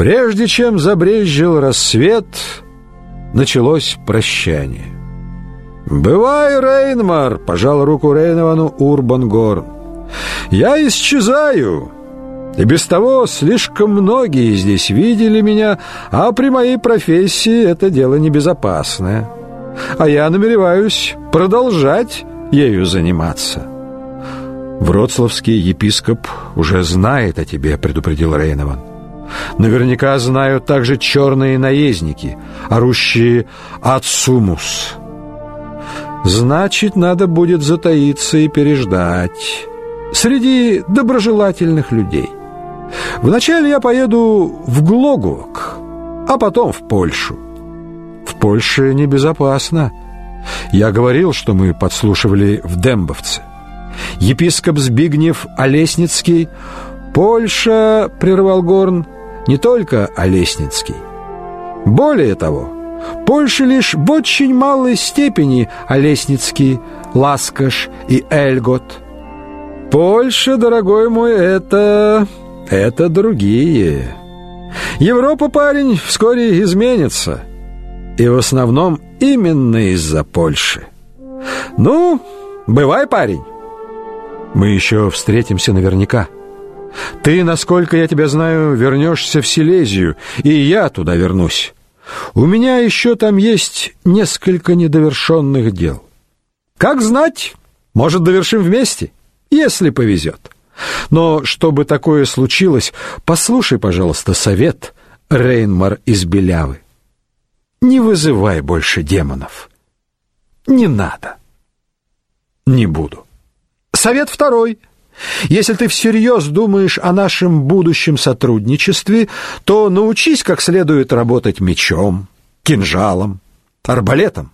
Прежде чем забрезжил рассвет, началось прощание. «Бывай, Рейнмар!» — пожал руку Рейновану Урбангор. «Я исчезаю!» И без того слишком многие здесь видели меня, а при моей профессии это дело небезопасное. А я намереваюсь продолжать ею заниматься. Вроцлавский епископ уже знает о тебе, предупредил Рейнован. Наверняка знают также черные наездники, орущие «Ацумус». Значит, надо будет затаиться и переждать среди доброжелательных людей. Вначале я поеду в Глогуок, а потом в Польшу. В Польше небезопасно. Я говорил, что мы подслушивали в Дембовце. Епископ Збигнев Олесницкий Польша, прервал Горн, не только Олесницкий. Более того, Польша лишь в очень малой степени Олесницкий, Ласкаш и Эльгот. Польша, дорогой мой, это это другие. Европа, парень, вскоре изменится. И в основном именно из-за Польши. Ну, бывай, парень. Мы еще встретимся наверняка. Ты, насколько я тебя знаю, вернешься в Силезию, и я туда вернусь. У меня еще там есть несколько недовершенных дел. Как знать, может, довершим вместе, если повезет. Но чтобы такое случилось, послушай, пожалуйста, совет Рейнмар из Белявы. Не вызывай больше демонов. Не надо. Не буду. Совет второй. Если ты всерьез думаешь о нашем будущем сотрудничестве, то научись как следует работать мечом, кинжалом, арбалетом.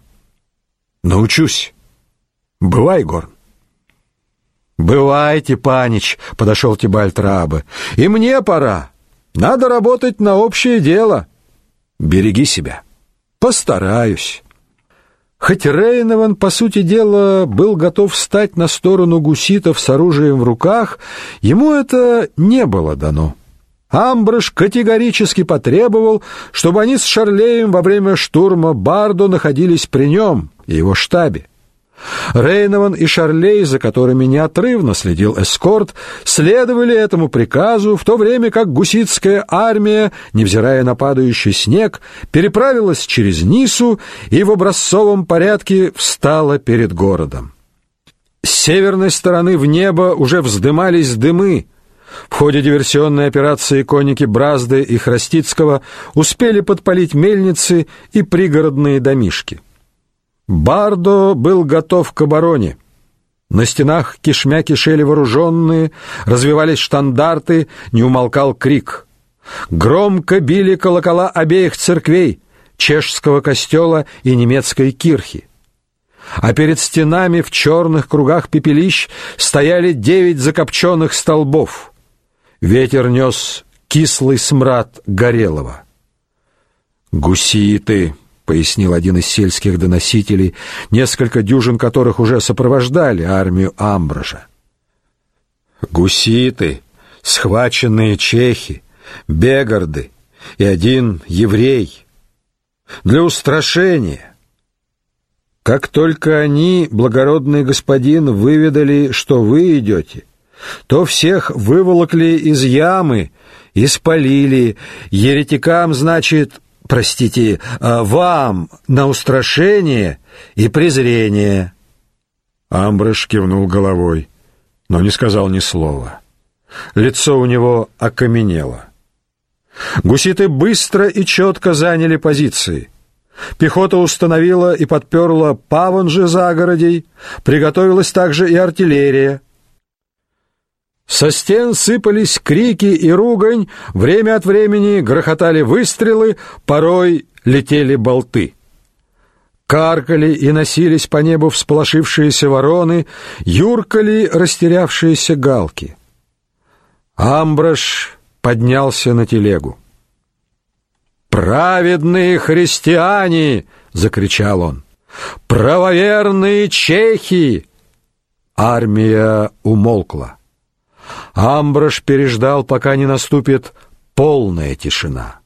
Научусь. Бывай, Горн. «Бывайте, панич», — подошел Тибальт Рабы. «И мне пора. Надо работать на общее дело. Береги себя. Постараюсь». Хоть Рейнован, по сути дела, был готов встать на сторону гуситов с оружием в руках, ему это не было дано. Амбрыш категорически потребовал, чтобы они с Шарлеем во время штурма Бардо находились при нем и его штабе. Рейнован и Шарлей, за которыми неотрывно следил эскорт, следовали этому приказу, в то время как гуситская армия, невзирая на падающий снег, переправилась через Нису и в образцовом порядке встала перед городом. С северной стороны в небо уже вздымались дымы. В ходе диверсионной операции конники Бразды и Храстицкого успели подпалить мельницы и пригородные домишки. Бардо был готов к обороне. На стенах кишмя кишели вооруженные, развивались штандарты, не умолкал крик. Громко били колокола обеих церквей, чешского костела и немецкой кирхи. А перед стенами в черных кругах пепелищ стояли девять закопченных столбов. Ветер нес кислый смрад горелого. «Гуситы!» Пояснил один из сельских доносителей, несколько дюжин которых уже сопровождали армию Амбража. Гуситы, схваченные чехи, бегарды и один еврей. Для устрашения. Как только они, благородный господин, выведали, что вы идете, то всех выволокли из ямы и спалили. Еретикам, значит, простите, а, вам на устрашение и презрение. Амбрыш кивнул головой, но не сказал ни слова. Лицо у него окаменело. Гуситы быстро и четко заняли позиции. Пехота установила и подперла паванжи загородей, приготовилась также и артиллерия. Со стен сыпались крики и ругань, время от времени грохотали выстрелы, порой летели болты. Каркали и носились по небу всполошившиеся вороны, юркали растерявшиеся галки. Амбраш поднялся на телегу. «Праведные христиане!» — закричал он. «Правоверные чехи!» Армия умолкла. Амброш переждал, пока не наступит полная тишина.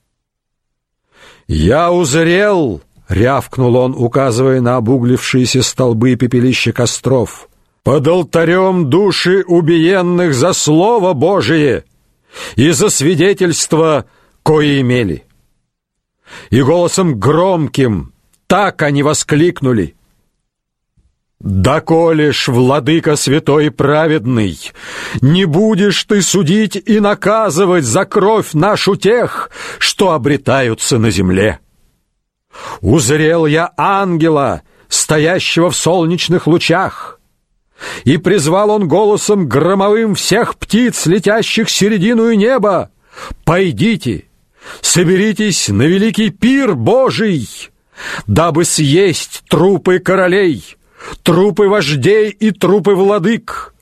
«Я узрел!» — рявкнул он, указывая на обуглившиеся столбы пепелища костров. «Под алтарем души убиенных за Слово Божие и за свидетельство, кое имели». И голосом громким так они воскликнули — «Доколе ж, владыка святой и праведный, не будешь ты судить и наказывать за кровь нашу тех, что обретаются на земле. Узрел я ангела, стоящего в солнечных лучах, и призвал он голосом громовым всех птиц, летящих середину неба, «Пойдите, соберитесь на великий пир Божий, дабы съесть трупы королей» трупы вождей и трупы владык,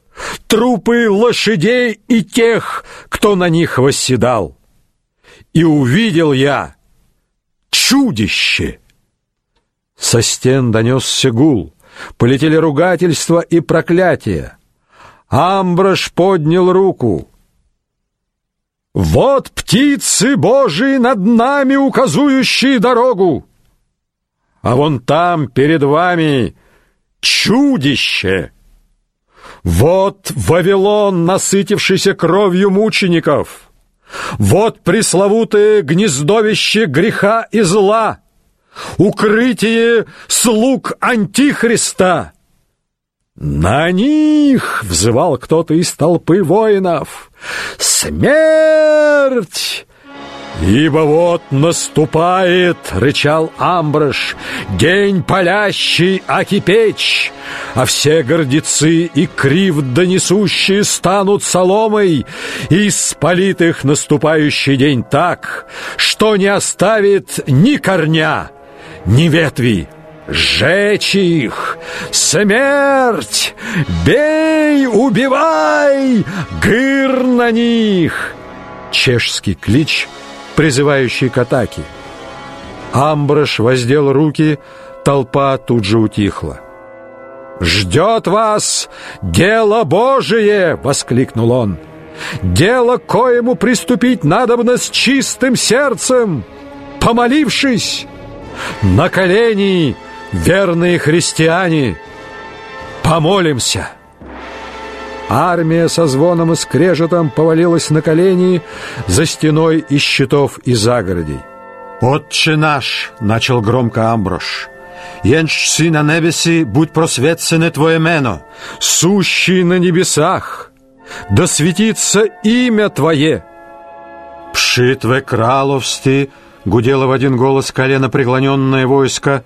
трупы лошадей и тех, кто на них восседал. И увидел я чудище. Со стен донесся гул, полетели ругательства и проклятия. Амброш поднял руку. «Вот птицы Божии над нами, указующие дорогу! А вон там, перед вами, — чудище! Вот Вавилон, насытившийся кровью мучеников! Вот пресловутое гнездовище греха и зла! Укрытие слуг Антихриста! «На них!» — взывал кто-то из толпы воинов. «Смерть! «Ибо вот наступает, — рычал Амброш, — день палящий Акипеч, а все гордецы и кривдо несущие станут соломой, и спалит их наступающий день так, что не оставит ни корня, ни ветви». Сжечь их! Смерть! Бей, убивай! Гыр на них! Чешский клич — призывающий к атаке. Амброш воздел руки, толпа тут же утихла. «Ждет вас дело Божие!» — воскликнул он. «Дело, коему приступить надобно с чистым сердцем, помолившись. На колени, верные христиане, помолимся!» Армия со звоном и скрежетом повалилась на колени за стеной из щитов и загородей. «Отче наш!» — начал громко Амброш. «Єнш си на небесі, будь просвятцене Твое мено, сущий на небесах, да светится имя Твое!» «Пшитве краловсти!» — гудело в один голос колено преклоненное войско.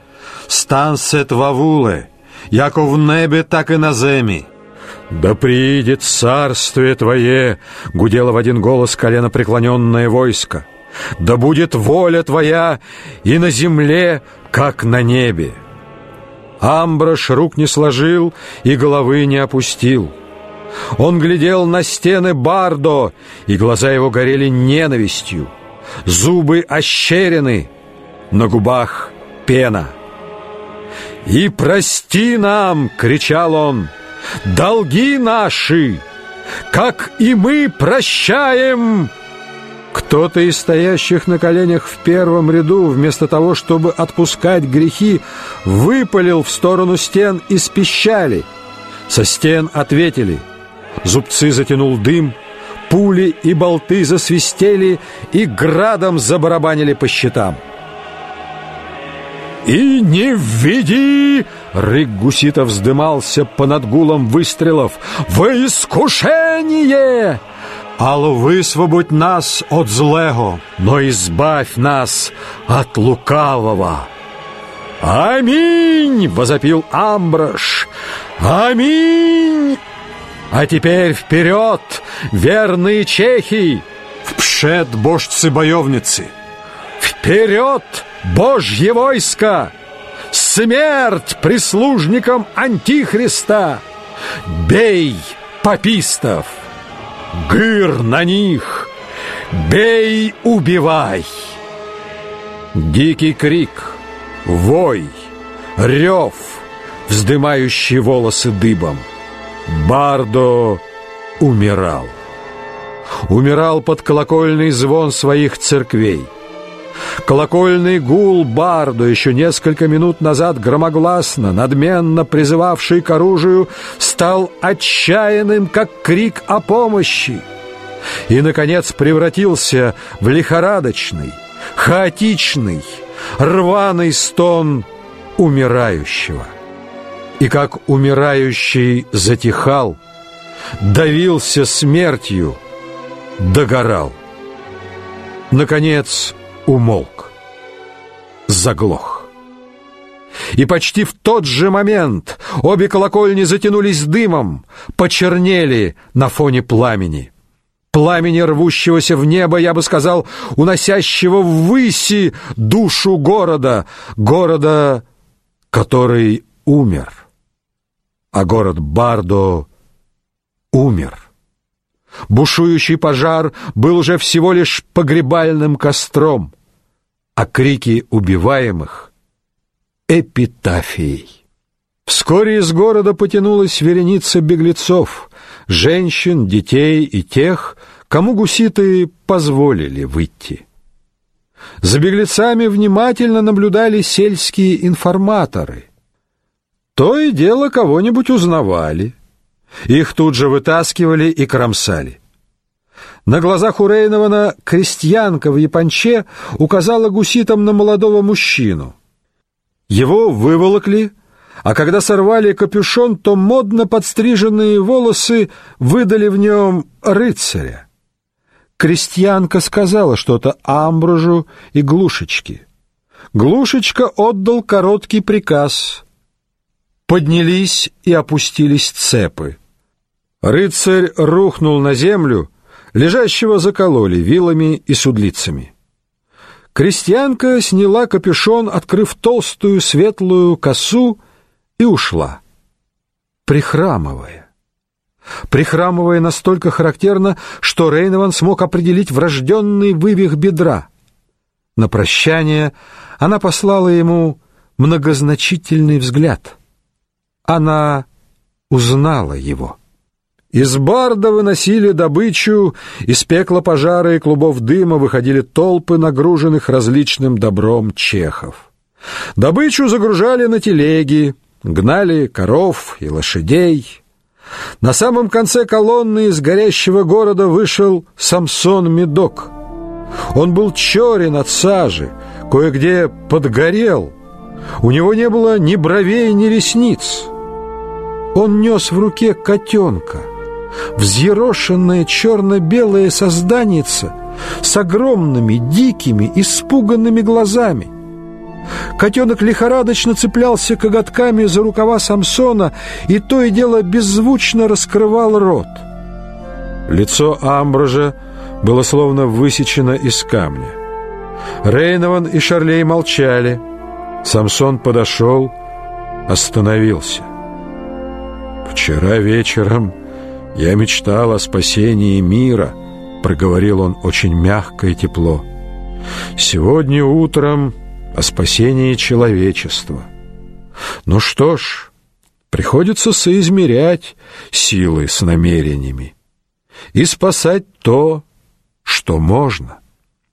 «Стансет вавуле, яко в небе, так и на земле!» «Да приидет царствие Твое!» — гудело в один голос колено преклоненное войско. «Да будет воля Твоя и на земле, как на небе!» Амброш рук не сложил и головы не опустил. Он глядел на стены Бардо, и глаза его горели ненавистью. Зубы ощерены, на губах пена. «И прости нам!» — кричал он — долги наши, как и мы прощаем!» Кто-то из стоящих на коленях в первом ряду, вместо того, чтобы отпускать грехи, выпалил в сторону стен из пищали. Со стен ответили. Зубцы затянул дым, пули и болты засвистели и градом забарабанили по щитам. «И не введи!» — рык гусита вздымался по надгулам выстрелов. «В искушение!» «Алло, высвободь нас от злего, но избавь нас от лукавого!» «Аминь!» — возопил Амброш. «Аминь!» «А теперь вперед, верные чехи!» «Впшед, божцы-боевницы!» «Вперед!» Божье войско! Смерть прислужникам Антихриста! Бей папистов! Гыр на них! Бей, убивай! Дикий крик, вой, рев, вздымающий волосы дыбом. Бардо умирал. умирал под колокольный звон своих церквей. Колокольный гул Барду, еще несколько минут назад громогласно, надменно призывавший к оружию, стал отчаянным, как крик о помощи, и, наконец, превратился в лихорадочный, хаотичный, рваный стон умирающего. И как умирающий затихал, давился смертью, догорал. Наконец, умолк, заглох. И почти в тот же момент обе колокольни затянулись дымом, почернели на фоне пламени. Пламени, рвущегося в небо, я бы сказал, уносящего ввыси душу города, города, который умер. А город Бардо умер. Бушующий пожар был уже всего лишь погребальным костром, а крики убиваемых — эпитафией. Вскоре из города потянулась вереница беглецов, женщин, детей и тех, кому гуситы позволили выйти. За беглецами внимательно наблюдали сельские информаторы. То и дело кого-нибудь узнавали — их тут же вытаскивали и кромсали. На глазах у Рейнована крестьянка в японче указала гуситам на молодого мужчину. Его выволокли, а когда сорвали капюшон, то модно подстриженные волосы выдали в нем рыцаря. Крестьянка сказала что-то Амбружу и Глушечке. Глушечка отдал короткий приказ. Поднялись и опустились цепы. Рыцарь рухнул на землю, лежащего закололи вилами и судлицами. Крестьянка сняла капюшон, открыв толстую светлую косу, и ушла, прихрамывая. Прихрамывая настолько характерно, что Рейнован смог определить врожденный вывих бедра. На прощание она послала ему многозначительный взгляд. Она узнала его. Из барда выносили добычу, из пекла пожара и клубов дыма выходили толпы нагруженных различным добром чехов. Добычу загружали на телеги, гнали коров и лошадей. На самом конце колонны из горящего города вышел Самсон Медок. Он был черен от сажи, кое-где подгорел. У него не было ни бровей, ни ресниц. Он нес в руке котенка — взъерошенное черно-белое созданице с огромными, дикими, испуганными глазами. Котенок лихорадочно цеплялся коготками за рукава Самсона и то и дело беззвучно раскрывал рот. Лицо Амброжа было словно высечено из камня. Рейнован и Шарлей молчали. Самсон подошел, остановился. «Вчера вечером «Я мечтал о спасении мира», — проговорил он очень мягко и тепло. «Сегодня утром о спасении человечества. Ну что ж, приходится соизмерять силы с намерениями и спасать то, что можно».